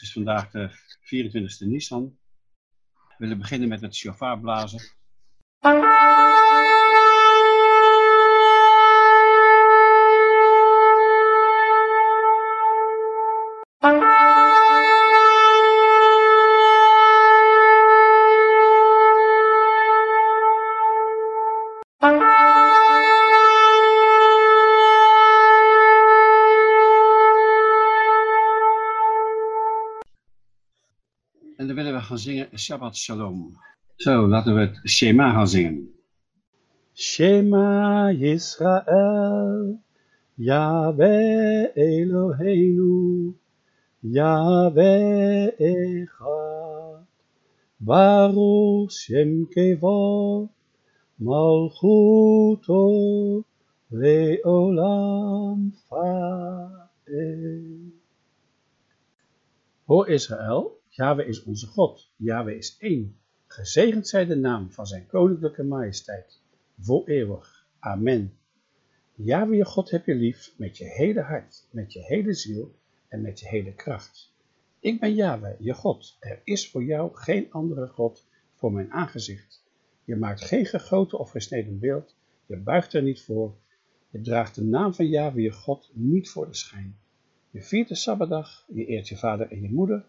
het is vandaag de 24e Nissan. We willen beginnen met het shofar blazen. Shabbat Shalom. Zo, laten we het Shema gaan zingen. Shema Yisrael, Yahweh Eloheinu, Yahweh Echad, Baruch Shem Kevod, Malchuto Leolam Fael. Hoor Israël, Yahweh is onze God, Yahweh is één. Gezegend zij de naam van zijn koninklijke majesteit, voor eeuwig. Amen. Yahweh je God heb je lief met je hele hart, met je hele ziel en met je hele kracht. Ik ben Yahweh, je God. Er is voor jou geen andere God voor mijn aangezicht. Je maakt geen gegoten of gesneden beeld, je buigt er niet voor. Je draagt de naam van Yahweh je God niet voor de schijn. Je viert de Sabbatdag, je eert je vader en je moeder,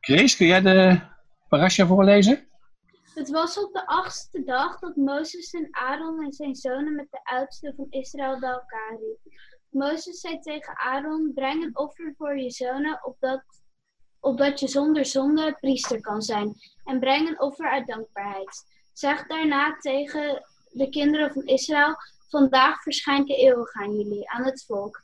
Chris, kun jij de parasha voorlezen? Het was op de achtste dag dat Mozes en Aaron en zijn zonen met de oudste van Israël bij elkaar riep. Mozes zei tegen Aaron, breng een offer voor je zonen, opdat, opdat je zonder zonde priester kan zijn. En breng een offer uit dankbaarheid. Zeg daarna tegen de kinderen van Israël, vandaag verschijnt de eeuwig aan jullie, aan het volk.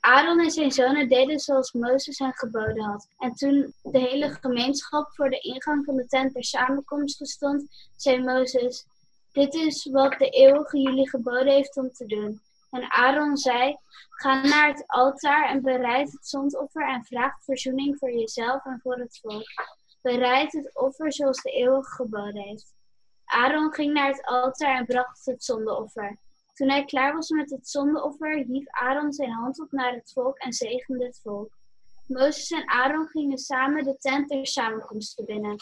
Aaron en zijn zonen deden zoals Mozes hen geboden had. En toen de hele gemeenschap voor de ingang van de tent der samenkomst stond, zei Mozes, dit is wat de eeuwige jullie geboden heeft om te doen. En Aaron zei, ga naar het altaar en bereid het zondoffer en vraag verzoening voor jezelf en voor het volk. Bereid het offer zoals de eeuwige geboden heeft. Aaron ging naar het altaar en bracht het zondeoffer. Toen hij klaar was met het zondeoffer, hief Aaron zijn hand op naar het volk en zegende het volk. Mozes en Aaron gingen samen de tent der samenkomst binnen.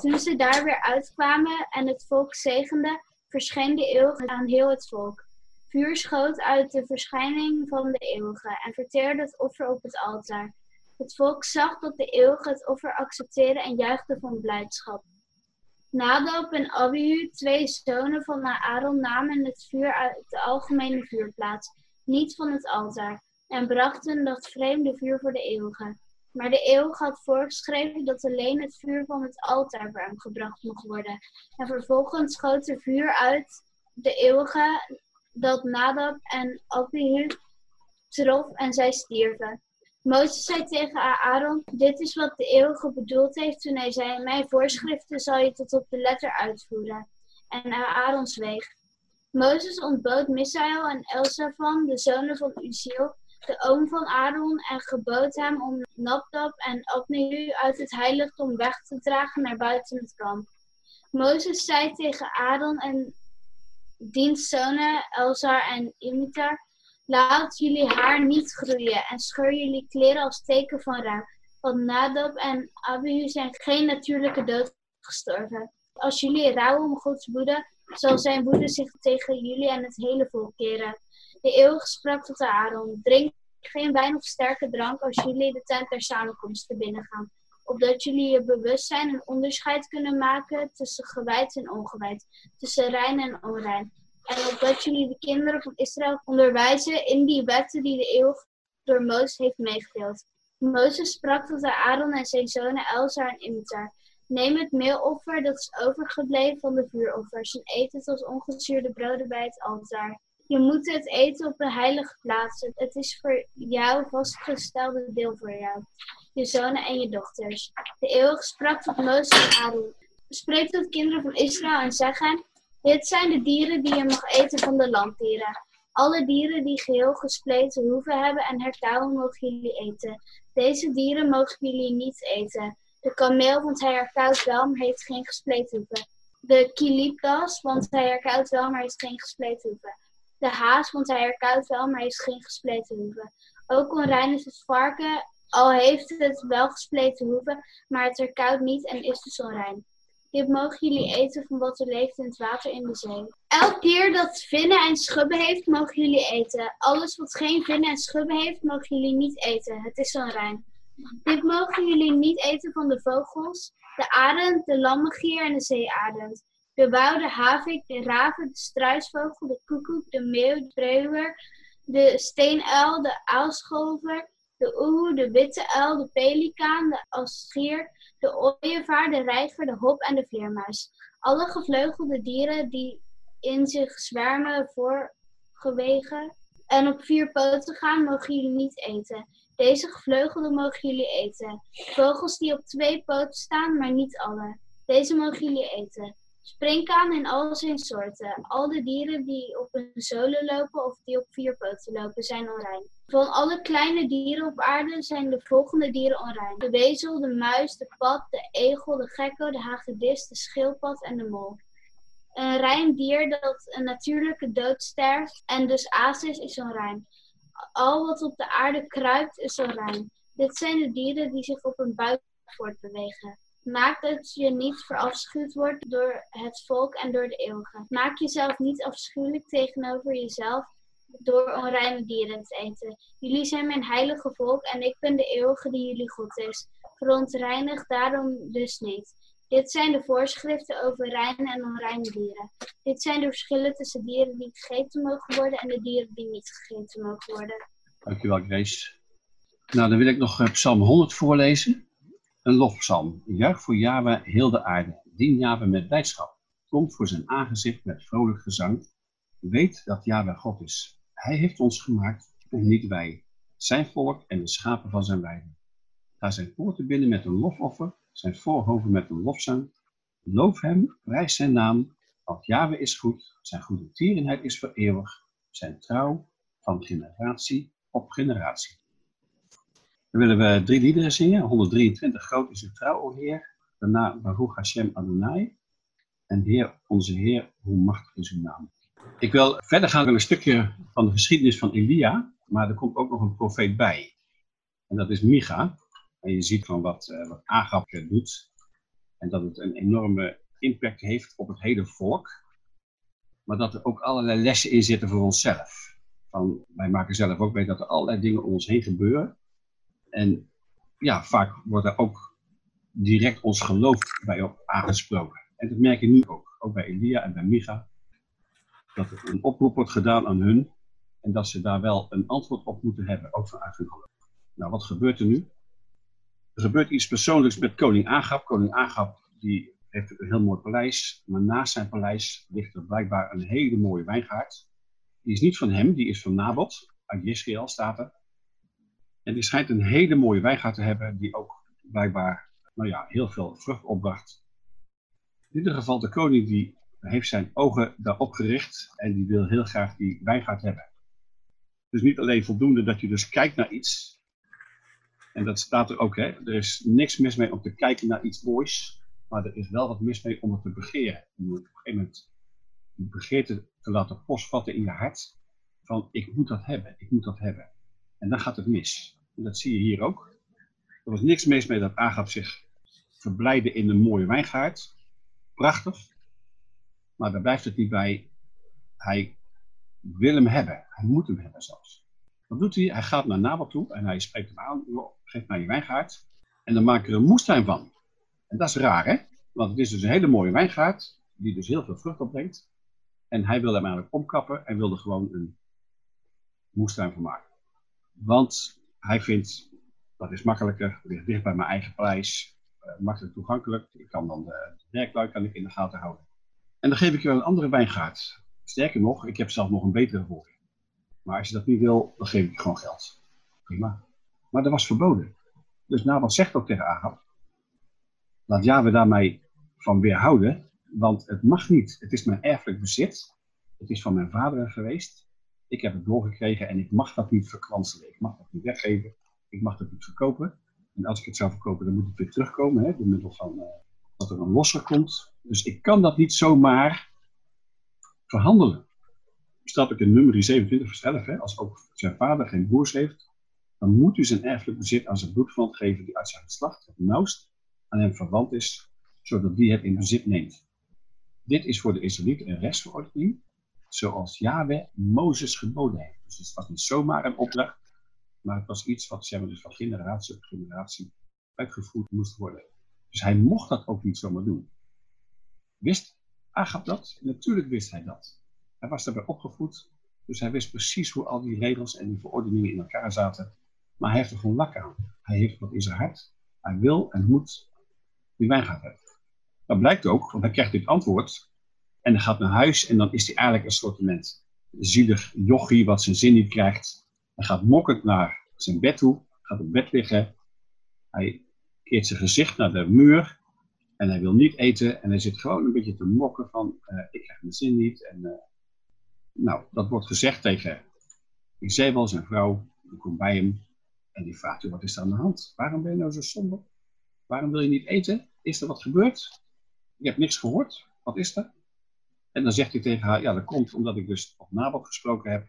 Toen ze daar weer uitkwamen en het volk zegenden, verscheen de eeuwige aan heel het volk. Vuur schoot uit de verschijning van de eeuwige en verteerde het offer op het altaar. Het volk zag dat de eeuwige het offer accepteerde en juichte van blijdschap. Nadab en Abihu, twee zonen van Aaron, namen het vuur uit de algemene vuurplaats, niet van het altaar, en brachten dat vreemde vuur voor de eeuwige. Maar de eeuwige had voorgeschreven dat alleen het vuur van het altaar hem gebracht mocht worden. En vervolgens schoot er vuur uit de eeuwige dat Nadab en Abihu trof en zij stierven. Mozes zei tegen Aaron, dit is wat de eeuwige bedoeld heeft toen hij zei, mijn voorschriften zal je tot op de letter uitvoeren. En Aaron zweeg. Mozes ontbood Misael en Elsafan, de zonen van Uziel, de oom van Aaron, en gebood hem om Nabdab en Abnehu uit het heiligdom weg te dragen naar buiten het kamp. Mozes zei tegen Aaron en diens zonen Elzar en Imitar, Laat jullie haar niet groeien en scheur jullie kleren als teken van rouw. Want Nadab en Abihu zijn geen natuurlijke dood gestorven. Als jullie rouwen om Gods woede, zal zijn woede zich tegen jullie en het hele volk keren. De eeuwige sprak tot Aaron, drink geen wijn of sterke drank als jullie de tent der samenkomst te binnen gaan. Opdat jullie je bewust zijn en onderscheid kunnen maken tussen gewijd en ongewijd, tussen rein en onrein en opdat jullie de kinderen van Israël onderwijzen in die wetten die de eeuwig door Mozes heeft meegedeeld. Mozes sprak tot Aaron en zijn zonen Elzar en Imtar. Neem het meeloffer dat is overgebleven van de vuuroffers en eet het als ongezuurde broden bij het altaar. Je moet het eten op de heilige plaatsen. Het is voor jou vastgestelde deel voor jou, je zonen en je dochters. De eeuwige sprak tot Mozes en Aaron. Spreek tot kinderen van Israël en zeg hen, dit zijn de dieren die je mag eten van de landdieren. Alle dieren die geheel gespleten hoeven hebben en herkauwen mogen jullie eten. Deze dieren mogen jullie niet eten. De kameel, want hij herkauwt wel, maar heeft geen gespleten hoeven. De kilipdas, want hij herkauwt wel, maar heeft geen gespleten hoeven. De haas, want hij herkauwt wel, maar heeft geen gespleten hoeven. Ook onrein is het varken, al heeft het wel gespleten hoeven, maar het herkauwt niet en is dus onrein. Dit mogen jullie eten van wat er leeft in het water in de zee. Elk dier dat vinnen en schubben heeft, mogen jullie eten. Alles wat geen vinnen en schubben heeft, mogen jullie niet eten. Het is onrein. Dit mogen jullie niet eten van de vogels, de arend, de lammergier en de zeearend. De wouw, de havik, de raven, de struisvogel, de koekoek, de meeuw, de preeuwer, de steenuil, de aalschover, de oehoe, de witte uil, de pelikaan, de asgier, de ooievaar, de reiger, de hop en de vleermuis. Alle gevleugelde dieren die in zich zwermen voorgewegen en op vier poten gaan, mogen jullie niet eten. Deze gevleugelde mogen jullie eten. Vogels die op twee poten staan, maar niet alle. Deze mogen jullie eten. Springkaan in al zijn soorten. Al de dieren die op hun zolen lopen of die op vier poten lopen, zijn onrein. Van alle kleine dieren op aarde zijn de volgende dieren onrein. De wezel, de muis, de pad, de egel, de gekko, de hagedis, de schildpad en de mol. Een rein dier dat een natuurlijke dood sterft en dus aas is, is onrein. Al wat op de aarde kruipt, is onrein. Dit zijn de dieren die zich op hun buik voortbewegen. Maak dat je niet verafschuwd wordt door het volk en door de eeuwige. Maak jezelf niet afschuwelijk tegenover jezelf door onreine dieren te eten. Jullie zijn mijn heilige volk en ik ben de eeuwige die jullie God is. Verontreinig daarom dus niet. Dit zijn de voorschriften over reine en onreine dieren. Dit zijn de verschillen tussen dieren die gegeten mogen worden en de dieren die niet gegeten mogen worden. Dankjewel, Grace. Nou, dan wil ik nog Psalm 100 voorlezen. Een lofpsalm. Juich voor Yahweh heel de aarde. Dien Yahweh met blijdschap. Komt voor zijn aangezicht met vrolijk gezang. Weet dat Yahweh God is. Hij heeft ons gemaakt en niet wij. Zijn volk en de schapen van zijn weiden. Ga zijn poorten binnen met een lofoffer. Zijn voorhoven met een lofzang. Loof hem, prijs zijn naam. Want Yahweh is goed. Zijn goede tierenheid is voor eeuwig. Zijn trouw van generatie op generatie. Dan willen we drie liederen zingen. 123, groot is uw trouw, o Heer. Daarna Baruch Hashem Adonai. En Heer, onze Heer, hoe machtig is uw naam. Ik wil verder gaan met een stukje van de geschiedenis van Elia. Maar er komt ook nog een profeet bij. En dat is Micha. En je ziet van wat, uh, wat Agap doet. En dat het een enorme impact heeft op het hele volk. Maar dat er ook allerlei lessen in zitten voor onszelf. Van, wij maken zelf ook mee dat er allerlei dingen om ons heen gebeuren. En ja, vaak wordt er ook direct ons geloof bij op aangesproken. En dat merk je nu ook, ook bij Elia en bij Micha. Dat er een oproep wordt gedaan aan hun. En dat ze daar wel een antwoord op moeten hebben, ook vanuit hun geloof. Nou, wat gebeurt er nu? Er gebeurt iets persoonlijks met koning Agap. Koning Agap die heeft een heel mooi paleis. Maar naast zijn paleis ligt er blijkbaar een hele mooie wijngaard. Die is niet van hem, die is van Nabot. Uit Israël staat er. En die schijnt een hele mooie wijngaard te hebben, die ook blijkbaar nou ja, heel veel vrucht opbracht. In ieder geval, de koning die heeft zijn ogen daarop gericht en die wil heel graag die wijngaard hebben. Dus niet alleen voldoende dat je dus kijkt naar iets, en dat staat er ook, hè, er is niks mis mee om te kijken naar iets moois, maar er is wel wat mis mee om het te begeren. Om op een gegeven moment die begeerte te laten postvatten in je hart, van ik moet dat hebben, ik moet dat hebben. En dan gaat het mis. En dat zie je hier ook. Er was niks mis mee dat Agap zich verblijde in een mooie wijngaard. Prachtig. Maar daar blijft het niet bij. Hij wil hem hebben. Hij moet hem hebben zelfs. Wat doet hij? Hij gaat naar Nabal toe en hij spreekt hem aan. Geef mij je wijngaard. En dan maak er een moestuin van. En dat is raar, hè? Want het is dus een hele mooie wijngaard. Die dus heel veel vrucht opbrengt. En hij wilde hem eigenlijk omkappen en wilde gewoon een moestuin van maken. Want hij vindt, dat is makkelijker, ligt dicht bij mijn eigen prijs, uh, makkelijk toegankelijk. Ik kan dan de, de werklui kan ik in de gaten houden. En dan geef ik je een andere wijngaard. Sterker nog, ik heb zelf nog een betere voor je. Maar als je dat niet wil, dan geef ik je gewoon geld. Prima. Maar dat was verboden. Dus Nabal zegt ook tegen Agab, laat Yahweh daarmee van weerhouden, want het mag niet. Het is mijn erfelijk bezit. Het is van mijn vader geweest. Ik heb het doorgekregen en ik mag dat niet verkwanselen. Ik mag dat niet weggeven. Ik mag dat niet verkopen. En als ik het zou verkopen, dan moet het weer terugkomen, hè, door middel van uh, dat er een losser komt. Dus ik kan dat niet zomaar verhandelen. Staat ook in nummer 27 vers 11, hè, als ook zijn vader geen broers heeft, dan moet u zijn erfelijk bezit aan zijn bloedverwant geven die uit zijn geslacht het nauwst aan hem verwant is, zodat die het in bezit neemt. Dit is voor de Israëlieten een rechtsverordening, zoals Yahweh Mozes geboden heeft. Dus het was niet zomaar een opdracht, maar het was iets wat zeg dus van generatie op generatie uitgevoerd moest worden. Dus hij mocht dat ook niet zomaar doen. Wist Agab dat? Natuurlijk wist hij dat. Hij was daarbij opgevoed, dus hij wist precies hoe al die regels en die verordeningen in elkaar zaten. Maar hij heeft er gewoon lak aan. Hij heeft wat in zijn hart. Hij wil en moet die wijngaard hebben. Dat blijkt ook, want hij krijgt dit antwoord. En hij gaat naar huis en dan is hij eigenlijk een soort zielig jochie wat zijn zin niet krijgt. Hij gaat mokkend naar zijn bed toe, gaat op bed liggen. Hij keert zijn gezicht naar de muur en hij wil niet eten. En hij zit gewoon een beetje te mokken van, uh, ik krijg mijn zin niet. En, uh, nou, dat wordt gezegd tegen Izebel, zijn vrouw. Die komt bij hem en die vraagt, wat is er aan de hand? Waarom ben je nou zo somber? Waarom wil je niet eten? Is er wat gebeurd? Je hebt niks gehoord. Wat is er? En dan zegt hij tegen haar, ja, dat komt omdat ik dus op Nabal gesproken heb.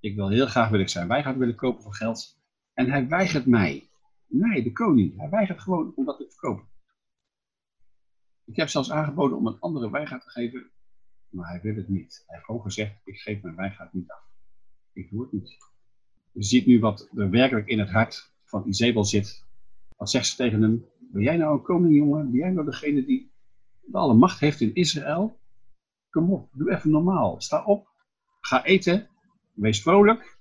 Ik wil heel graag wil ik zijn wijngaard willen kopen voor geld. En hij weigert mij. Nee, de koning. Hij weigert gewoon om dat te verkopen. Ik heb zelfs aangeboden om een andere wijngaard te geven, maar hij wil het niet. Hij heeft gewoon gezegd, ik geef mijn wijngaard niet af. Ik doe het niet. Je ziet nu wat er werkelijk in het hart van Izebel zit. Wat zegt ze tegen hem? Ben jij nou een koning, jongen? Ben jij nou degene die alle macht heeft in Israël? Kom op, doe even normaal. Sta op, ga eten, wees vrolijk,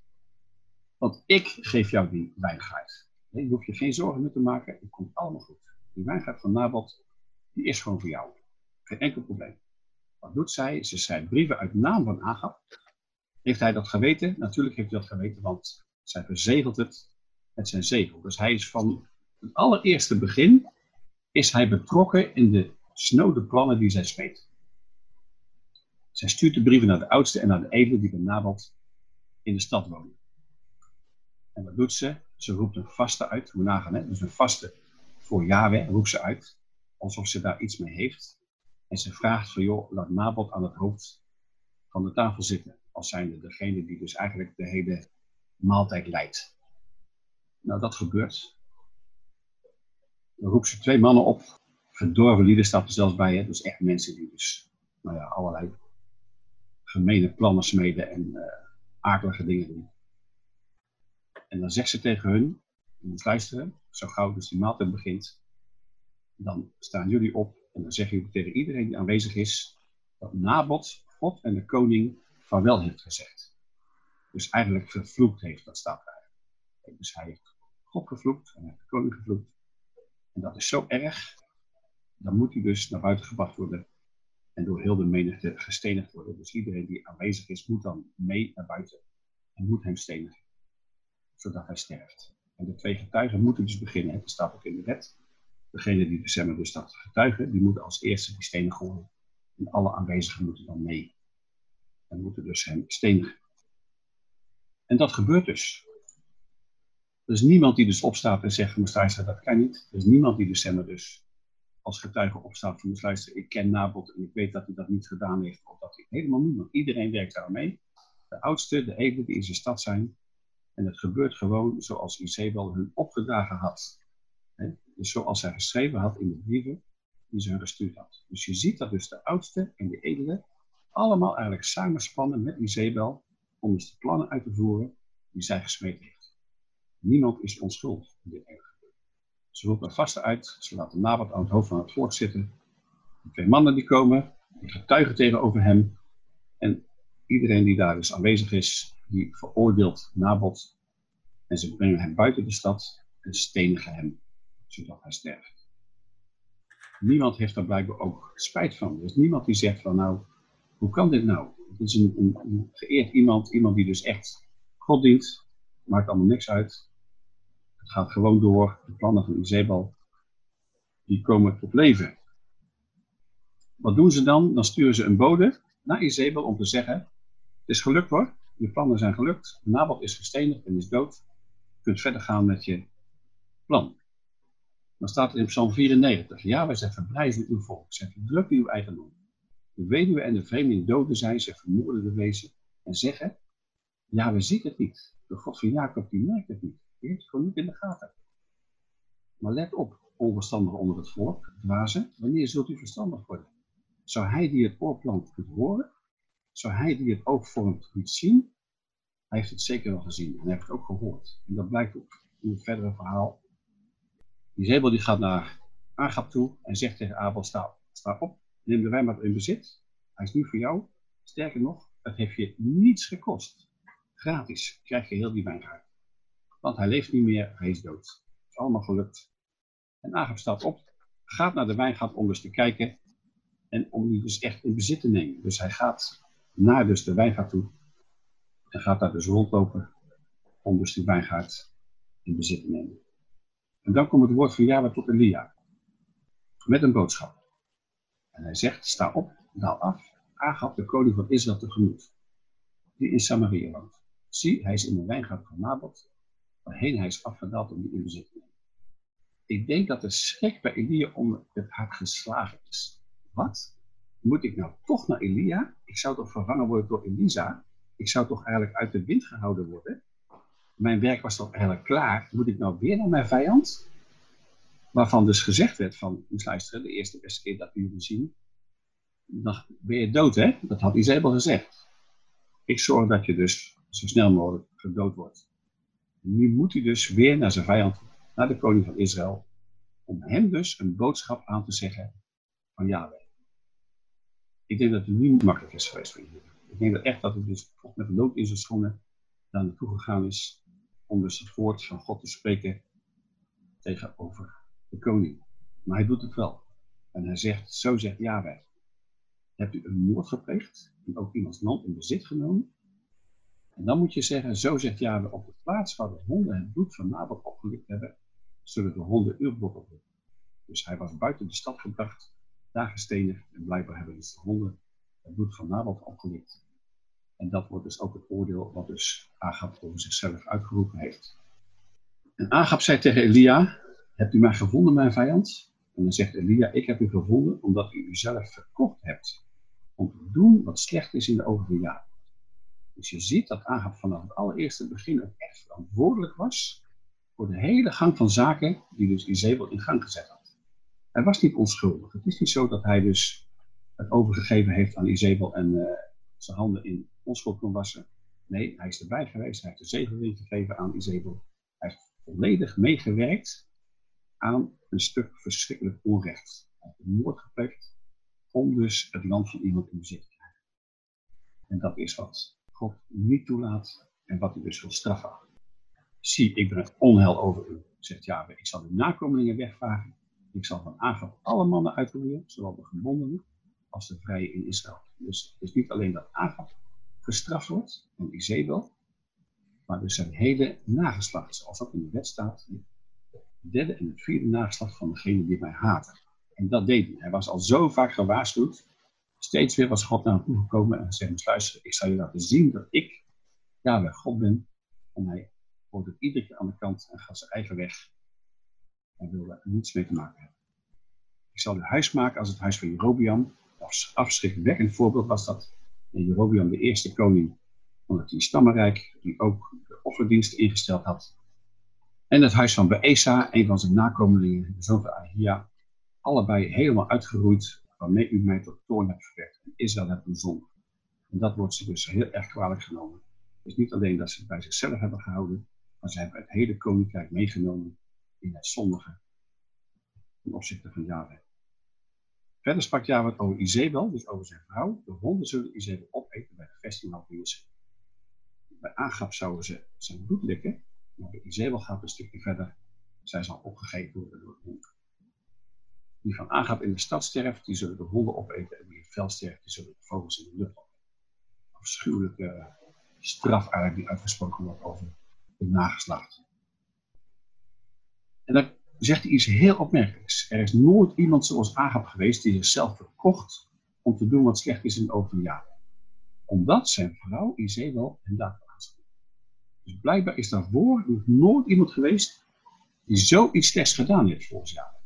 want ik geef jou die wijngaard. Nee, je hoeft je geen zorgen meer te maken, het komt allemaal goed. Die wijngaard van Nabot, die is gewoon voor jou. Geen enkel probleem. Wat doet zij? Ze schrijft brieven uit naam van Agap. Heeft hij dat geweten? Natuurlijk heeft hij dat geweten, want zij verzegelt het met zijn zegel. Dus hij is van het allereerste begin is hij betrokken in de snode plannen die zij smeet. Zij stuurt de brieven naar de oudste en naar de edelen die bij Nabot in de stad wonen. En wat doet ze? Ze roept een vaste uit. Hoe nagaan, hè? Dus een vaste voor Yahweh roept ze uit. Alsof ze daar iets mee heeft. En ze vraagt van, joh, laat Nabot aan het hoofd van de tafel zitten. Als zijnde degene die dus eigenlijk de hele maaltijd leidt. Nou, dat gebeurt. Dan roept ze twee mannen op. Verdorven lieden staat er zelfs bij. Hè? Dus echt mensen die dus nou ja, allerlei gemene plannen smeden en uh, akelige dingen doen. En dan zegt ze tegen hun, je moet luisteren, zo gauw dus die maaltijd begint, dan staan jullie op en dan zeggen jullie tegen iedereen die aanwezig is, dat Nabot, God en de koning, van wel heeft gezegd. Dus eigenlijk vervloekt heeft, dat staat daar. Dus hij heeft God gevloekt en heeft de koning gevloekt. En dat is zo erg, dan moet hij dus naar buiten gebracht worden en door heel de menigte gestenigd worden. Dus iedereen die aanwezig is, moet dan mee naar buiten en moet hem stenigen, zodat hij sterft. En de twee getuigen moeten dus beginnen, het staat ook in de wet. Degene die dus, dus dat getuigen, die moeten als eerste die stenen gooien. En alle aanwezigen moeten dan mee. En moeten dus hem stenigen. En dat gebeurt dus. Er is niemand die dus opstaat en zegt, luister, dat kan niet. Er is niemand die dus, zeg dus als getuige opstaat van, luister, ik ken Nabot en ik weet dat hij dat niet gedaan heeft. Of dat hij, helemaal niemand. Iedereen werkt daar mee. De oudste, de edelen die in zijn stad zijn. En het gebeurt gewoon zoals Izebel hun opgedragen had. Dus zoals hij geschreven had in de brieven die ze hun gestuurd had. Dus je ziet dat dus de oudste en de edelen allemaal eigenlijk samenspannen met Izebel om dus de plannen uit te voeren die zij gesmeed heeft. Niemand is onschuldig in dit hele Ze roept een vaste uit, ze laten Nabat aan het hoofd van het volk zitten. De twee mannen die komen, die getuigen tegenover hem. En iedereen die daar dus aanwezig is, die veroordeelt Nabat. En ze brengen hem buiten de stad en stenigen hem, zodat hij sterft. Niemand heeft daar blijkbaar ook spijt van. Er is niemand die zegt van nou, hoe kan dit nou? Het is een, een, een geëerd iemand, iemand die dus echt God dient. Maakt allemaal niks uit. Het gaat gewoon door. De plannen van Izebel, die komen tot leven. Wat doen ze dan? Dan sturen ze een bode naar Izebel om te zeggen, het is gelukt hoor, je plannen zijn gelukt, Nabal is gestenigd en is dood. Je kunt verder gaan met je plan. Dan staat er in Psalm 94, ja, wij zijn verblijven uw volk, zij verdrukken uw eigendom. De weduwe en de vreemdeling doden zijn, ze vermoorden de wezen en zeggen, ja, we zien het niet. De God van Jacob, die merkt het niet. Gewoon niet in de gaten. Maar let op, onverstandigen onder het volk, dwazen, wanneer zult u verstandig worden? Zou hij die het oor plant horen? Zou hij die het oog vormt niet zien? Hij heeft het zeker wel gezien en hij heeft het ook gehoord. En dat blijkt ook in het verdere verhaal. Die Zebel die gaat naar Agap toe en zegt tegen Abel, sta, op, neem de wijnmaat in bezit. Hij is nu voor jou. Sterker nog, het heeft je niets gekost. Gratis krijg je heel die wijngaard. Want hij leeft niet meer, hij is dood. Het is allemaal gelukt. En Agap staat op, gaat naar de wijngaard om dus te kijken en om die dus echt in bezit te nemen. Dus hij gaat naar dus de wijngaard toe en gaat daar dus rondlopen om dus die wijngaard in bezit te nemen. En dan komt het woord van Java tot Elia met een boodschap. En hij zegt, sta op, daal af, Agab de koning van Israël tegemoet, die in Samaria woont. Zie, hij is in de wijngaard van Naboth, waarheen hij is afgedaald om die in te nemen. Ik denk dat de schrik bij Elia om het hart geslagen is. Wat? Moet ik nou toch naar Elia? Ik zou toch vervangen worden door Elisa? Ik zou toch eigenlijk uit de wind gehouden worden? Mijn werk was toch eigenlijk klaar? Moet ik nou weer naar mijn vijand? Waarvan dus gezegd werd van, moet luisteren, de eerste beste keer dat we jullie zien, dan ben je dood hè? Dat had Isabel gezegd. Ik zorg dat je dus zo snel mogelijk gedood wordt. Nu moet hij dus weer naar zijn vijand, naar de koning van Israël, om hem dus een boodschap aan te zeggen van Yahweh. Ik denk dat het niet makkelijk is geweest voor jullie. Ik denk dat echt dat hij dus met een lood in zijn schoenen naartoe gegaan is om dus het woord van God te spreken tegenover de koning. Maar hij doet het wel. En hij zegt, zo zegt Yahweh, hebt u een moord gepleegd en ook iemands land in bezit genomen? En dan moet je zeggen, zo zegt Yahweh, op de plaats waar de honden het bloed van Nabot opgelikt hebben, zullen de honden uw bloed. Dus hij was buiten de stad gebracht, daar gestenigd en blijkbaar hebben dus de honden het bloed van Nabot opgelikt. En dat wordt dus ook het oordeel wat dus Agab over zichzelf uitgeroepen heeft. En Agab zei tegen Elia, hebt u mij gevonden, mijn vijand? En dan zegt Elia, ik heb u gevonden omdat u uzelf verkocht hebt. Om te doen wat slecht is in de ogen van Jahwe. Dus je ziet dat Agab vanaf het allereerste begin ook echt verantwoordelijk was voor de hele gang van zaken die dus Izebel in gang gezet had. Hij was niet onschuldig. Het is niet zo dat hij dus het overgegeven heeft aan Izebel en uh, zijn handen in onschuld kon wassen. Nee, hij is erbij geweest. Hij heeft de zegeling gegeven aan Izebel. Hij heeft volledig meegewerkt aan een stuk verschrikkelijk onrecht. Hij heeft een moord gepleegd om dus het land van iemand in bezit te krijgen. En dat is wat God niet toelaat en wat hij dus wil straffen. Zie, ik breng onheil over u, zegt Jahwe. Ik zal uw nakomelingen wegvagen. Ik zal van Agab alle mannen uitroeien, zowel de gebondenen als de vrije in Israël. Dus het is niet alleen dat Agab gestraft wordt, en Izebel, maar dus zijn hele nageslacht, zoals dat in de wet staat, de derde en het vierde nageslacht van degene die mij haten. En dat deed hij. Hij was al zo vaak gewaarschuwd. Steeds weer was God naar hem toegekomen en zei: Luister, ik zal je laten zien dat ik Yahweh God ben. En hij het iedere keer aan de kant en gaat zijn eigen weg. Hij wilde er niets mee te maken hebben. Ik zal uw huis maken als het huis van Jerobiam. Afschrikwekkend voorbeeld was dat. En Jerobiam, de eerste koning van het stammenrijk, die ook de offerdienst ingesteld had. En het huis van Beesa, een van zijn nakomelingen, de zoon van Ahia, allebei helemaal uitgeroeid, waarmee u mij tot toorn hebt verwekt. En Israël hebt zonde. En dat wordt ze dus heel erg kwalijk genomen. Dus niet alleen dat ze het bij zichzelf hebben gehouden, maar ze hebben het hele koninkrijk meegenomen in het zondige ten opzichte van Yahweh. Verder sprak Yahweh over Izebel, dus over zijn vrouw. De honden zullen Izebel opeten bij de vesting van. Bij Agab zouden ze zijn bloed likken, maar bij Izebel gaat een stukje verder. Zij zal opgegeven worden door de hond. Die van Agab in de stad sterft, die zullen de honden opeten. En wie in het sterft, die zullen de vogels in de lucht opeten. afschuwelijke straf eigenlijk die uitgesproken wordt over het nageslacht. En dan zegt hij iets heel opmerkelijks. Er is nooit iemand zoals Agab geweest die zichzelf verkocht om te doen wat slecht is in de ogen van. Omdat zijn vrouw Izebel hem daarvoor aanspreekt. Dus blijkbaar is daarvoor nog nooit iemand geweest die zoiets slechts gedaan heeft volgens Yahweh.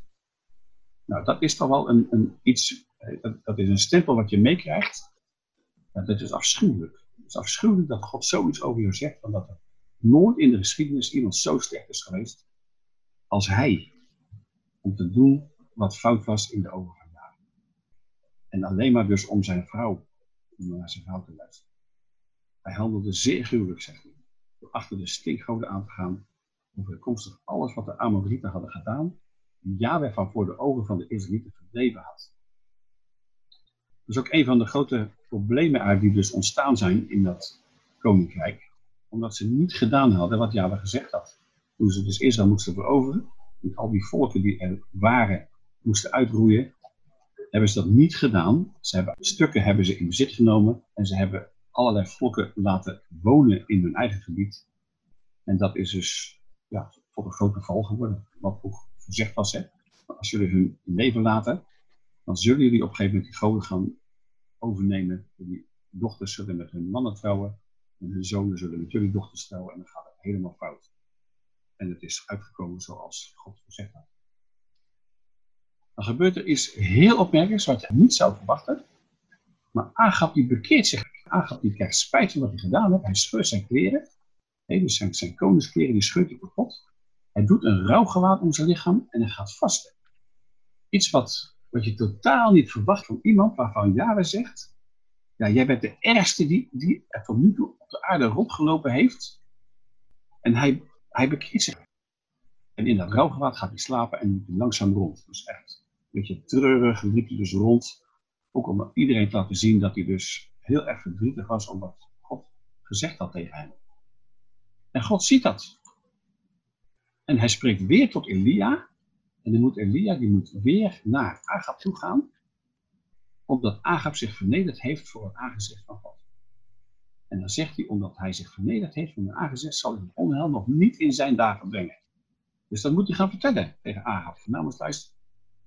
Nou, dat is toch wel een, een iets, eh, dat, is een stempel wat je meekrijgt. dat is afschuwelijk. Het is afschuwelijk dat God zoiets over je zegt, van dat er nooit in de geschiedenis iemand zo slecht is geweest als hij. Om te doen wat fout was in de ogen van. En alleen maar dus om zijn vrouw, om naar zijn vrouw te luisteren. Hij handelde zeer gruwelijk, zegt hij. Door achter de stinkgoden aan te gaan. Overkomstig alles wat de Amorieten hadden gedaan. Die Yahweh van voor de ogen van de Israëlieten verdreven had. Dat is ook een van de grote problemen die dus ontstaan zijn in dat koninkrijk. Omdat ze niet gedaan hadden wat Yahweh gezegd had toen ze dus Israël moesten veroveren, en al die volken die er waren moesten uitroeien, hebben ze dat niet gedaan. Ze hebben stukken hebben ze in bezit genomen en ze hebben allerlei volken laten wonen in hun eigen gebied. En dat is dus ja, tot een groot geval geworden, wat ook gezegd was. Hè. Als jullie hun leven laten, dan zullen jullie op een gegeven moment die goden gaan overnemen. Die dochters zullen met hun mannen trouwen en hun zonen zullen met jullie dochters trouwen en dan gaat het helemaal fout. En het is uitgekomen zoals God gezegd had. Dan gebeurt er iets heel opmerkelijks wat je niet zou verwachten. Maar Agap die bekeert zich. Agap die krijgt spijt van wat hij gedaan heeft. Hij scheurt zijn kleren. dus zijn, zijn koningskleren die scheurt hij kapot. Hij doet een rouwgewaad om zijn lichaam en hij gaat vasten. Iets wat, wat je totaal niet verwacht van iemand waarvan Jaren zegt. Ja, jij bent de ergste die, die er tot nu toe op de aarde rondgelopen heeft. En hij hij bekeert zich. En in dat rouwgewaad gaat hij slapen en liep hij langzaam rond. Dus echt een beetje treurig liep hij dus rond. Ook om iedereen te laten zien dat hij dus heel erg verdrietig was om wat God gezegd had tegen hem. En God ziet dat. En hij spreekt weer tot Elia. En dan moet Elia die moet weer naar Agab toe gaan. Omdat Agab zich vernederd heeft voor het aangezicht van God. En dan zegt hij, omdat hij zich vernederd heeft van de aangezet, zal ik het onheil nog niet in zijn dagen brengen. Dus dat moet hij gaan vertellen tegen. Namens luister,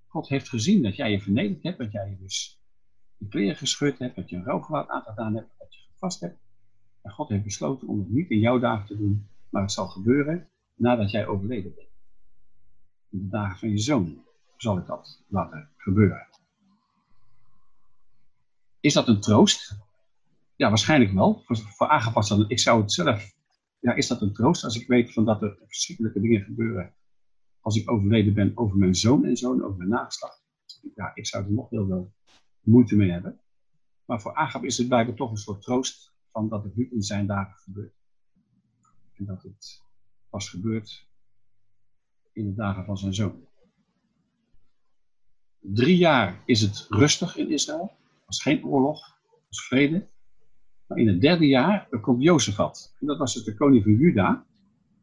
God heeft gezien dat jij je vernederd hebt, dat jij je dus je kleren gescheurd hebt, dat je een rouwgewaad aangedaan hebt, dat je gevast hebt. En God heeft besloten om het niet in jouw dagen te doen, maar het zal gebeuren nadat jij overleden bent. In de dagen van je zoon zal ik dat laten gebeuren. Is dat een troost? Ja, waarschijnlijk wel. Voor, voor aangepast dan, ik zou het zelf, ja, is dat een troost als ik weet van dat er verschrikkelijke dingen gebeuren als ik overleden ben over mijn zoon en zoon, over mijn nageslacht. Ja, ik zou er nog heel veel moeite mee hebben. Maar voor Agap is het blijkbaar toch een soort troost van dat het niet in zijn dagen gebeurt. En dat het pas gebeurt in de dagen van zijn zoon. Drie jaar is het rustig in Israël. Er was geen oorlog, er was vrede. Maar in het derde jaar komt Jozefat. En dat was dus de koning van Juda.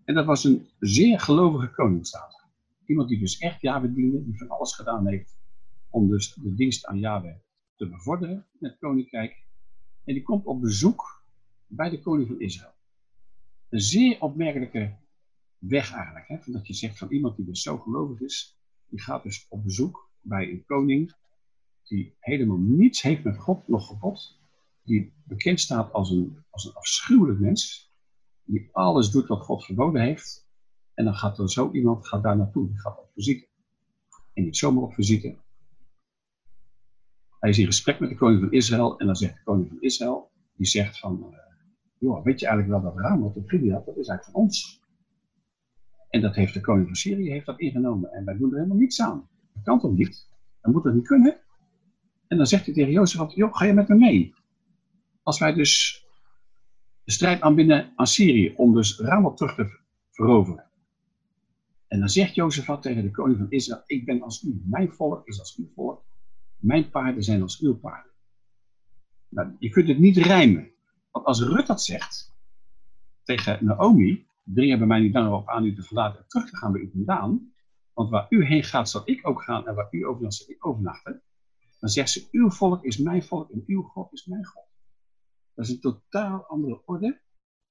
En dat was een zeer gelovige koning, staat Iemand die dus echt Yahweh diende, die van alles gedaan heeft om dus de dienst aan Yahweh te bevorderen in het koninkrijk. En die komt op bezoek bij de koning van Israël. Een zeer opmerkelijke weg eigenlijk. Hè? Dat je zegt van iemand die dus zo gelovig is, die gaat dus op bezoek bij een koning die helemaal niets heeft met God nog gebod, die bekend staat als een, als een afschuwelijk mens, die alles doet wat God verboden heeft, en dan gaat er zo iemand gaat daar naartoe, die gaat op visite. En niet zomaar op visite. Hij is in gesprek met de koning van Israël en dan zegt de koning van Israël, die zegt van, uh, joh, weet je eigenlijk wel dat raam wat op Gilead, dat is eigenlijk van ons. En dat heeft de koning van Syrië heeft dat ingenomen en wij doen er helemaal niets aan. Dat kan toch niet? Dat moet dat niet kunnen? En dan zegt hij tegen Jozef, joh, ga je met me mee? als wij dus de strijd aanbinden aan Syrië om dus Ramat terug te veroveren. En dan zegt Jozefat tegen de koning van Israël, ik ben als u, mijn volk is als uw volk, mijn paarden zijn als uw paarden. Nou, je kunt het niet rijmen. Want als Rut dat zegt tegen Naomi, dring er mij niet langer op aan u te verlaten en terug te gaan bij u vandaan, want waar u heen gaat zal ik ook gaan en waar u overnacht zal ik overnachten. Dan zegt ze, uw volk is mijn volk en uw God is mijn God. Dat is een totaal andere orde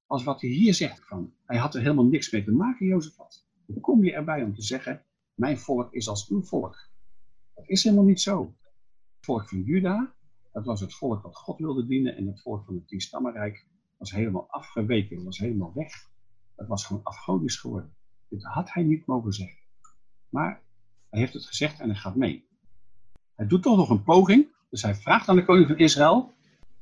als wat hij hier zegt. Van, hij had er helemaal niks mee te maken, Jozefat. Hoe kom je erbij om te zeggen, mijn volk is als uw volk? Dat is helemaal niet zo. Het volk van Juda, dat was het volk dat God wilde dienen en het volk van het Tienstammenrijk was helemaal afgeweken, was helemaal weg. Dat was gewoon afgodisch geworden. Dit had hij niet mogen zeggen. Maar hij heeft het gezegd en hij gaat mee. Hij doet toch nog een poging. Dus hij vraagt aan de koning van Israël.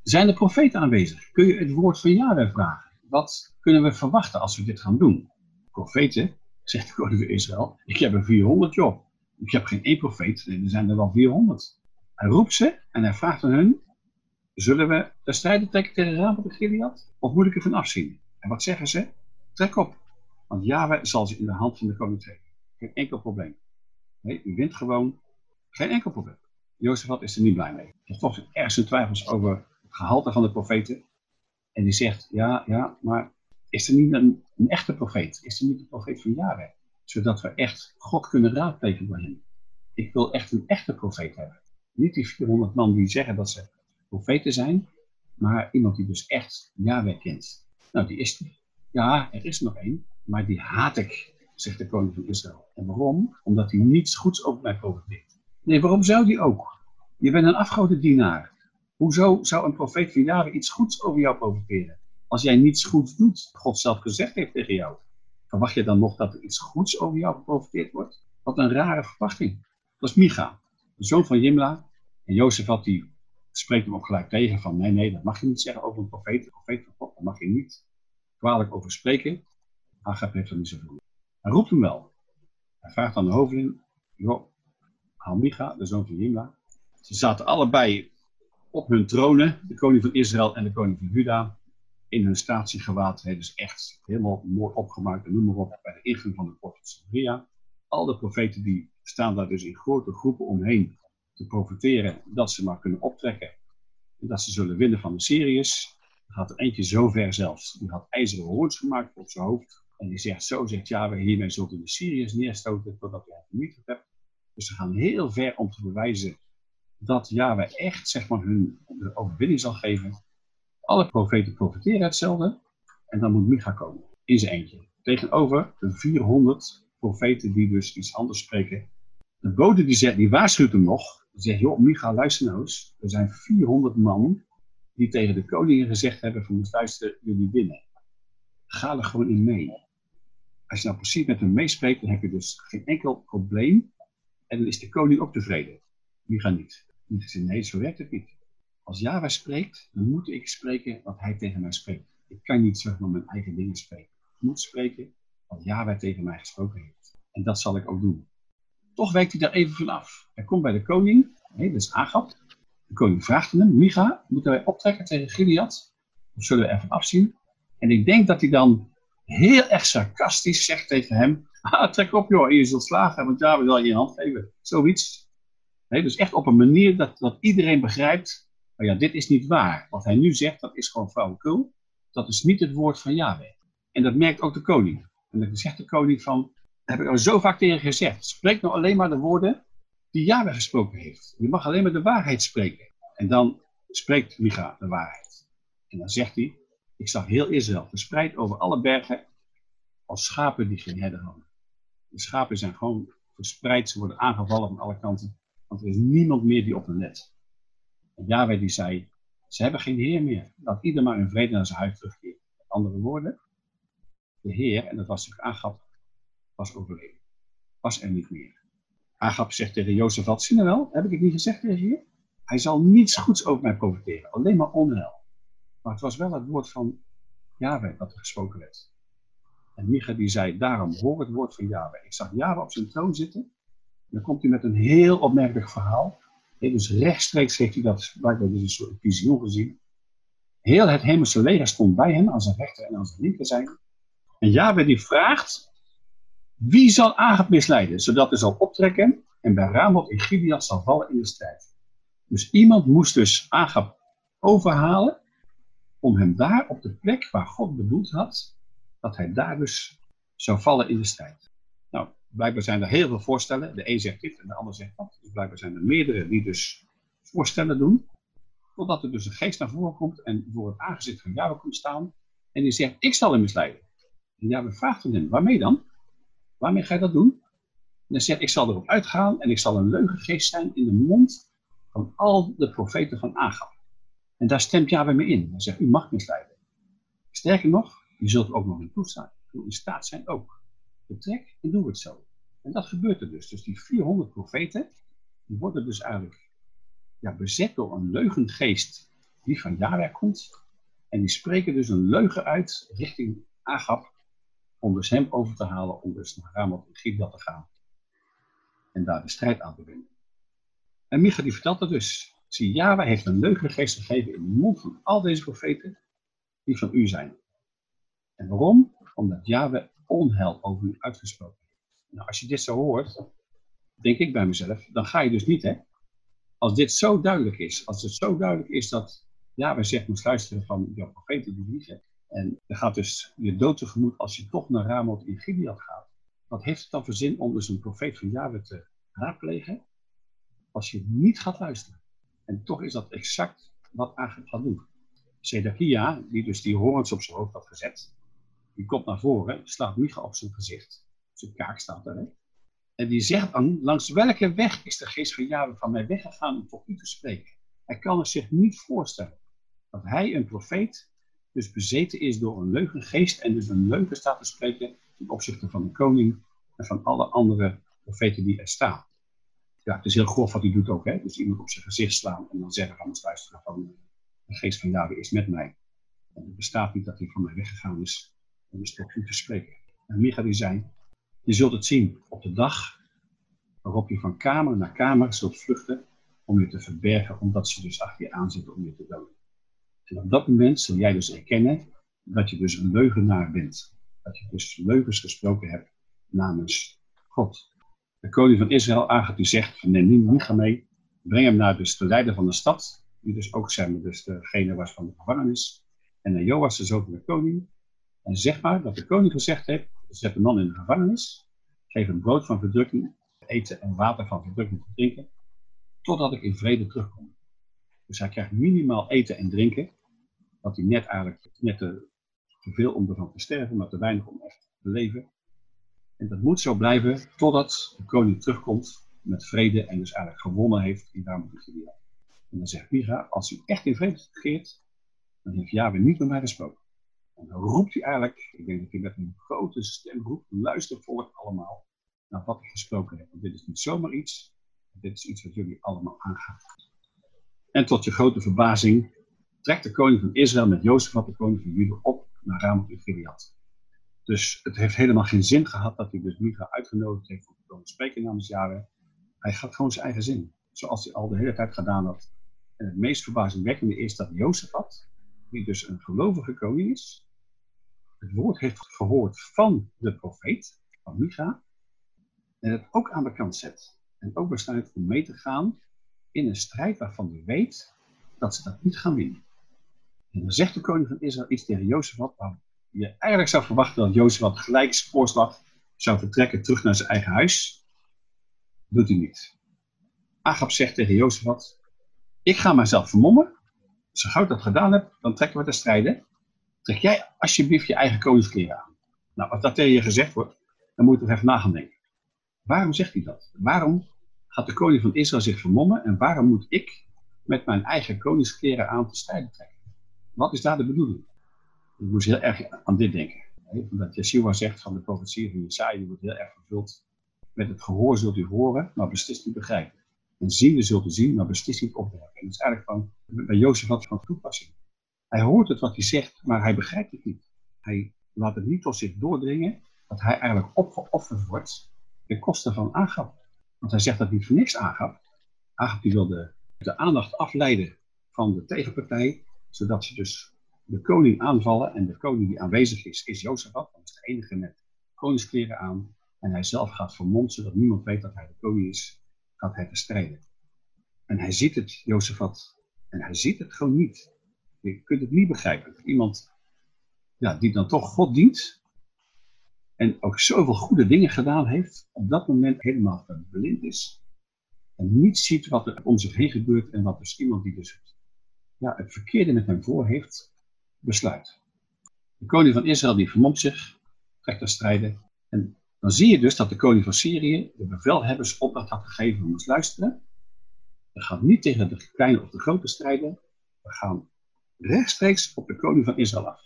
Zijn er profeten aanwezig? Kun je het woord van Yahweh vragen? Wat kunnen we verwachten als we dit gaan doen? Profeten, zegt de koning van Israël. Ik heb er 400 joh. Ik heb geen één profeet. er zijn er wel 400. Hij roept ze en hij vraagt aan hun. Zullen we de strijden trekken tegen Rabot en Gilead? Of moet ik ervan afzien? En wat zeggen ze? Trek op. Want Yahweh zal ze in de hand van de koning trekken. Geen enkel probleem. Nee, u wint gewoon. Geen enkel probleem. Jozefat is er niet blij mee. Heeft toch ergens zijn twijfels over het gehalte van de profeten. En die zegt, ja, ja, maar is er niet een, echte profeet? Is er niet een profeet van Yahweh? Zodat we echt God kunnen raadplegen voor hem. Ik wil echt een echte profeet hebben. Niet die 400 man die zeggen dat ze profeten zijn, maar iemand die dus echt Yahweh kent. Nou, die is er. Ja, er is nog één, maar die haat ik, zegt de koning van Israël. En waarom? Omdat hij niets goeds over mij profeteert. Nee, waarom zou die ook? Je bent een afgodendienaar. Hoezo zou een profeet van Yahweh iets goeds over jou profiteren? Als jij niets goeds doet, God zelf gezegd heeft tegen jou. Verwacht je dan nog dat er iets goeds over jou geprofiteerd wordt? Wat een rare verwachting. Dat is Micha, de zoon van Jimla. En Jozef had die, spreekt hem ook gelijk tegen van nee, nee, dat mag je niet zeggen over een profeet, een profeet van God. Daar mag je niet kwalijk over spreken. Agap heeft er niet zoveel. Hij roept hem wel. Hij vraagt aan de hoveling, joh, haal Micha, de zoon van Jimla. Ze zaten allebei op hun tronen, de koning van Israël en de koning van Juda, in hun statiegewaad. Dus echt helemaal mooi opgemaakt en noem maar op, bij de ingang van de poort van Samaria. Al de profeten die staan daar dus in grote groepen omheen te profiteren dat ze maar kunnen optrekken. En dat ze zullen winnen van de Syriërs. Gaat er eentje zo ver zelfs. Die had ijzeren hoorns gemaakt op zijn hoofd. En die zegt, zo zegt ja, hiermee zullen de Syriërs neerstoten totdat je het vernietigd hebt. Dus ze gaan heel ver om te bewijzen dat Yahweh echt zeg maar, hun de overwinning zal geven. Alle profeten profiteren hetzelfde. En dan moet Micha komen, in zijn eentje. Tegenover de 400 profeten die dus iets anders spreken. De bode die, zegt, die waarschuwt hem nog. Die zegt, joh Micha, luister nou eens. Er zijn 400 man die tegen de koningen gezegd hebben van luister, jullie winnen. Ga er gewoon in mee. Als je nou precies met hem meespreekt, dan heb je dus geen enkel probleem. En dan is de koning ook tevreden. Micha niet. Nee, zo werkt het niet. Als Java spreekt, dan moet ik spreken wat hij tegen mij spreekt. Ik kan niet zeg maar mijn eigen dingen spreken. Ik moet spreken wat Java tegen mij gesproken heeft. En dat zal ik ook doen. Toch wijkt hij daar even vanaf. Hij komt bij de koning, dat is Agab. De koning vraagt hem, Micha, moeten wij optrekken tegen Gilead? Of zullen we ervan afzien? En ik denk dat hij dan heel erg sarcastisch zegt tegen hem, ah, trek op joh, je zult slagen, want ja, we zal je een hand geven. Zoiets dus echt op een manier dat, dat iedereen begrijpt, maar ja, dit is niet waar. Wat hij nu zegt, dat is gewoon flauwekul. Dat is niet het woord van Yahweh. En dat merkt ook de koning. En dan zegt de koning van, heb ik al zo vaak tegen gezegd. Spreek nou alleen maar de woorden die Yahweh gesproken heeft. Je mag alleen maar de waarheid spreken. En dan spreekt Micha de waarheid. En dan zegt hij, ik zag heel Israël verspreid over alle bergen als schapen die geen herder hadden. De schapen zijn gewoon verspreid, ze worden aangevallen van alle kanten. Want er is niemand meer die op hen let. En Yahweh die zei, ze hebben geen Heer meer. Laat ieder maar in vrede naar zijn huis terugkeren. Andere woorden, de Heer, en dat was natuurlijk Agap, was overleden. Was er niet meer. Agap zegt tegen Jozef, wat zie je wel? Heb ik het niet gezegd tegen je? Hij zal niets goeds over mij profiteren, alleen maar onheil. Maar het was wel het woord van Yahweh dat er gesproken werd. En Micha die zei, daarom hoor het woord van Yahweh. Ik zag Yahweh op zijn troon zitten dan komt hij met een heel opmerkelijk verhaal. dus rechtstreeks heeft hij dat blijkbaar dus een soort visioen gezien. Heel het hemelse leger stond bij hem, aan zijn rechter en aan zijn linkerzijde. En Yahweh die vraagt, wie zal Agab misleiden, zodat hij zal optrekken en bij Ramot in Gilead zal vallen in de strijd. Dus iemand moest dus Agab overhalen om hem daar op de plek waar God bedoeld had, dat hij daar dus zou vallen in de strijd blijkbaar zijn er heel veel voorstellen. De een zegt dit en de ander zegt dat. Dus blijkbaar zijn er meerdere die dus voorstellen doen. Totdat er dus een geest naar voren komt en voor het aangezicht van Yahweh komt staan. En die zegt, ik zal hem misleiden. En Yahweh vraagt hem, waarmee dan? Waarmee ga je dat doen? En hij zegt, ik zal erop uitgaan en ik zal een leugengeest zijn in de mond van al de profeten van Agab. En daar stemt Yahweh mee in. Hij zegt, u mag misleiden. Sterker nog, je zult ook nog in toestaan. In staat zijn ook. Vertrek en doe het zo. En dat gebeurt er dus. Dus die 400 profeten, die worden dus eigenlijk ja, bezet door een leugengeest die van Yahweh komt. En die spreken dus een leugen uit richting Agab, om dus hem over te halen, om dus naar Ramat in Gibeon te gaan. En daar de strijd aan te winnen. En Micha die vertelt dat dus. Zie, Yahweh heeft een leugengeest gegeven in de mond van al deze profeten, die van u zijn. En waarom? Omdat Yahweh onheil over u uitgesproken heeft. Nou, als je dit zo hoort, denk ik bij mezelf, dan ga je dus niet, hè? Als dit zo duidelijk is, als het zo duidelijk is dat Yahweh zegt, moet luisteren van jouw profeten die liegen, en je gaat dus je dood tegemoet als je toch naar Ramoth in Gilead gaat, wat heeft het dan voor zin om dus een profeet van Yahweh te raadplegen, als je niet gaat luisteren? En toch is dat exact wat Agab gaat doen. Zedekia, die dus die horens op zijn hoofd had gezet, die komt naar voren, slaat Micha op zijn gezicht. Zijn kaak staat er. En die zegt dan, langs welke weg is de geest van Yahweh van mij weggegaan om tot u te spreken? Hij kan het zich niet voorstellen dat hij, een profeet, dus bezeten is door een leugengeest en dus een leugen staat te spreken ten opzichte van de koning en van alle andere profeten die er staan. Ja, het is heel grof wat hij doet ook, hè? dus iemand op zijn gezicht slaan en dan zeggen van het luisteren van de geest van Yahweh is met mij. En het bestaat niet dat hij van mij weggegaan is om dus tot u te spreken. En Micha die zei, je zult het zien op de dag waarop je van kamer naar kamer zult vluchten om je te verbergen, omdat ze dus achter je aanzitten om je te doden. En op dat moment zul jij dus erkennen dat je dus een leugenaar bent. Dat je dus leugens gesproken hebt namens God. De koning van Israël, Agab, die zegt, neem Micha mee, breng hem naar dus de leider van de stad, die dus ook zijn, dus degene was van de gevangenis, en naar Joas, de zoon van de koning, en zeg maar dat de koning gezegd heeft, zet de man in de gevangenis, geef hem brood van verdrukking, eten en water van verdrukking te drinken, totdat ik in vrede terugkom. Dus hij krijgt minimaal eten en drinken, dat hij net eigenlijk net te, veel om ervan te sterven, maar te weinig om echt te leven. En dat moet zo blijven totdat de koning terugkomt met vrede en dus eigenlijk gewonnen heeft in Ramat En dan zegt Micha, als u echt in vrede regeert, dan heeft Yahweh niet met mij gesproken. En dan roept hij eigenlijk, ik denk dat hij met een grote stem roept, luister volk allemaal naar wat ik gesproken heb. Want dit is niet zomaar iets, dit is iets wat jullie allemaal aangaat. En tot je grote verbazing trekt de koning van Israël met Jozef, de koning van Juda, op naar Ramoth in Gilead. Dus het heeft helemaal geen zin gehad dat hij dus Micha uitgenodigd heeft om te komen spreken namens Jaren. Hij gaat gewoon zijn eigen zin, zoals hij al de hele tijd gedaan had. En het meest verbazingwekkende is dat Jozef had, die dus een gelovige koning is, het woord heeft gehoord van de profeet, van Micha, en het ook aan de kant zet. En ook besluit om mee te gaan in een strijd waarvan hij weet dat ze dat niet gaan winnen. En dan zegt de koning van Israël iets tegen Jozef wat je eigenlijk zou verwachten dat Jozef wat gelijk spoorslag zou vertrekken terug naar zijn eigen huis. Doet hij niet. Agab zegt tegen Jozef wat, ik ga mijzelf vermommen. Zo gauw ik dat gedaan heb, dan trekken we de strijden. Trek jij alsjeblieft je eigen koningskleren aan. Nou, als dat tegen je gezegd wordt, dan moet je er even na gaan denken. Waarom zegt hij dat? Waarom gaat de koning van Israël zich vermommen en waarom moet ik met mijn eigen koningskleren aan te strijden trekken? Wat is daar de bedoeling? Ik moest heel erg aan dit denken. Dat Yeshua zegt van de profetie van Jesaja, wordt heel erg vervuld. Met het gehoor zult u horen, maar beslist niet begrijpen. En zien zult u zien, maar beslist niet opmerken. En dat is eigenlijk van, bij Jozef wat van toepassing. Hij hoort het wat hij zegt, maar hij begrijpt het niet. Hij laat het niet tot zich doordringen dat hij eigenlijk opgeofferd wordt ten koste van Agab. Want hij zegt dat niet voor niks Agab. Agab die wil de, de aandacht afleiden van de tegenpartij, zodat ze dus de koning aanvallen. En de koning die aanwezig is, is Jozefat. Dat is de enige met koningskleren aan. En hij zelf gaat vermomd, zodat niemand weet dat hij de koning is, gaat hij strijden. En hij ziet het, Jozefat, en hij ziet het gewoon niet. Je kunt het niet begrijpen. Iemand ja, die dan toch God dient en ook zoveel goede dingen gedaan heeft, op dat moment helemaal blind is en niet ziet wat er om zich heen gebeurt en wat dus iemand die dus ja, het verkeerde met hem voor heeft, besluit. De koning van Israël die vermomt zich, trekt naar strijden. En dan zie je dus dat de koning van Syrië de bevelhebbers opdracht had gegeven om eens luisteren. We gaan niet tegen de kleine of de grote strijden. We gaan rechtstreeks op de koning van Israël af.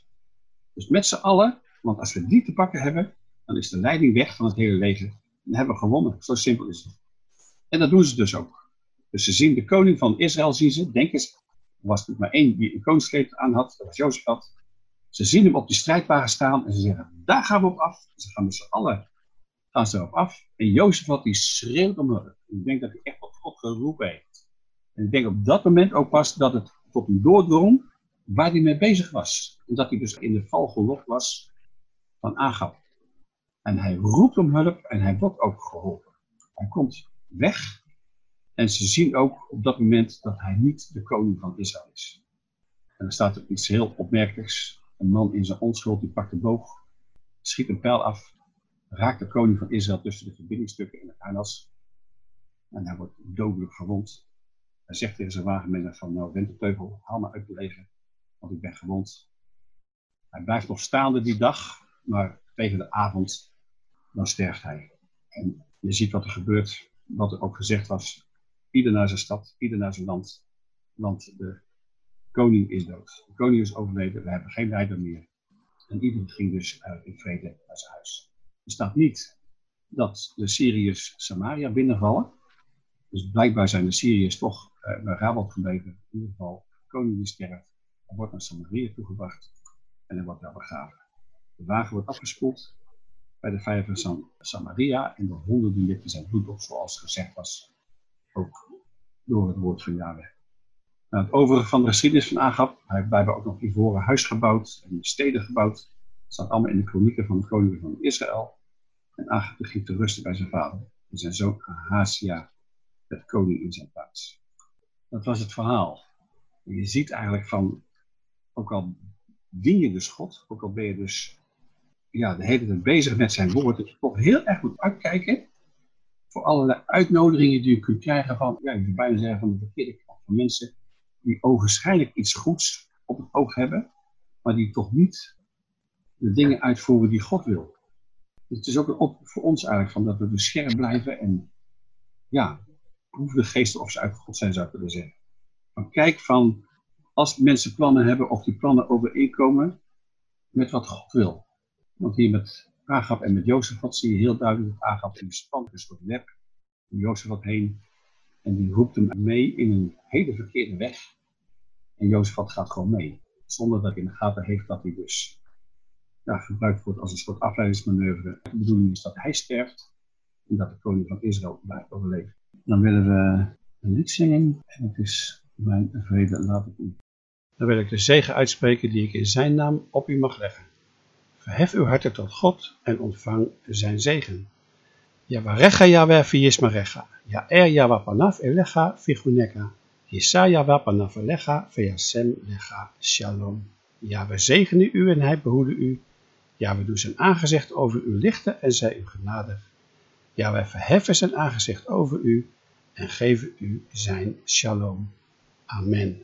Dus met z'n allen, want als we die te pakken hebben, dan is de leiding weg van het hele leger. Dan hebben we gewonnen. Zo simpel is het. En dat doen ze dus ook. Dus ze zien de koning van Israël, zien ze, denken ze, was er maar één die een koningskleed aan had, dat was Jozef. Ze zien hem op die strijdwagen staan en ze zeggen, daar gaan we op af. Ze gaan met z'n allen gaan ze erop af. En Jozef die schreeuwt om hulp. Ik denk dat hij echt op God geroepen heeft. En ik denk op dat moment ook pas dat het tot hem doordrong waar hij mee bezig was. En dat hij dus in de val gelokt was van Agab. En hij roept om hulp en hij wordt ook geholpen. Hij komt weg en ze zien ook op dat moment dat hij niet de koning van Israël is. En er staat iets heel opmerkelijks. Een man in zijn onschuld die pakt de boog, schiet een pijl af, raakt de koning van Israël tussen de verbindingsstukken in het harnas. En hij wordt dodelijk gewond. Hij zegt tegen zijn wagenmenner van, nou Winterteugel, haal me uit de leger, want ik ben gewond. Hij blijft nog staande die dag, maar tegen de avond, dan sterft hij. En je ziet wat er gebeurt, wat er ook gezegd was. Ieder naar zijn stad, ieder naar zijn land. Want de koning is dood. De koning is overleden, we hebben geen leider meer. En iedereen ging dus in vrede naar zijn huis. Er staat niet dat de Syriërs Samaria binnenvallen. Dus blijkbaar zijn de Syriërs toch uh, bij Rabot gebleven. In ieder geval, de koning die sterft. Hij wordt naar Samaria toegebracht en hij wordt daar begraven. De wagen wordt afgespoeld bij de vijver van Samaria en de honderden lichten zijn bloed op, zoals gezegd was, ook door het woord van Yahweh. Nou, het overige van de geschiedenis van Agab, hij heeft ook nog ivoren huis gebouwd en steden gebouwd. Het staat allemaal in de kronieken van de koningen van Israël. En Agab ging te rusten bij zijn vader. En zijn zoon Ahazia werd koning in zijn plaats. Dat was het verhaal. Je ziet eigenlijk van, ook al dien je dus God, ook al ben je dus ja, de hele tijd bezig met zijn woord, dat je toch heel erg moet uitkijken voor allerlei uitnodigingen die je kunt krijgen van, ja, bijna zeggen van de verkeerde kant, van mensen die ogenschijnlijk iets goeds op het oog hebben, maar die toch niet de dingen uitvoeren die God wil. Dus het is ook een oproep voor ons eigenlijk, van dat we scherp blijven en ja, proeven de geesten of ze uit God zijn, zou ik willen zeggen. Maar kijk van, als mensen plannen hebben, of die plannen overeenkomen met wat God wil. Want hier met Agap en met Jozefat zie je heel duidelijk dat Agap in de span is door web, om Jozefat heen. En die roept hem mee in een hele verkeerde weg. En Jozefat gaat gewoon mee. Zonder dat hij in de gaten heeft dat hij dus ja, gebruikt wordt als een soort afleidingsmanoeuvre. De bedoeling is dat hij sterft en dat de koning van Israël blijft overleven. Dan willen we een lied zingen en het is mijn vrede laat ik u. Dan wil ik de zegen uitspreken die ik in zijn naam op u mag leggen. Verhef uw harten tot God en ontvang zijn zegen. Yavarecha Yahweh viyismarecha. Ya'er Yahweh elecha figuneka. Yisa Yahweh panaf elecha viyasem lecha shalom. Ja, we zegenen u en hij behoede u. Ja, we doen zijn aangezicht over u lichten en zij u genadig. Ja, wij verheffen zijn aangezicht over u en geven u zijn shalom. Amen.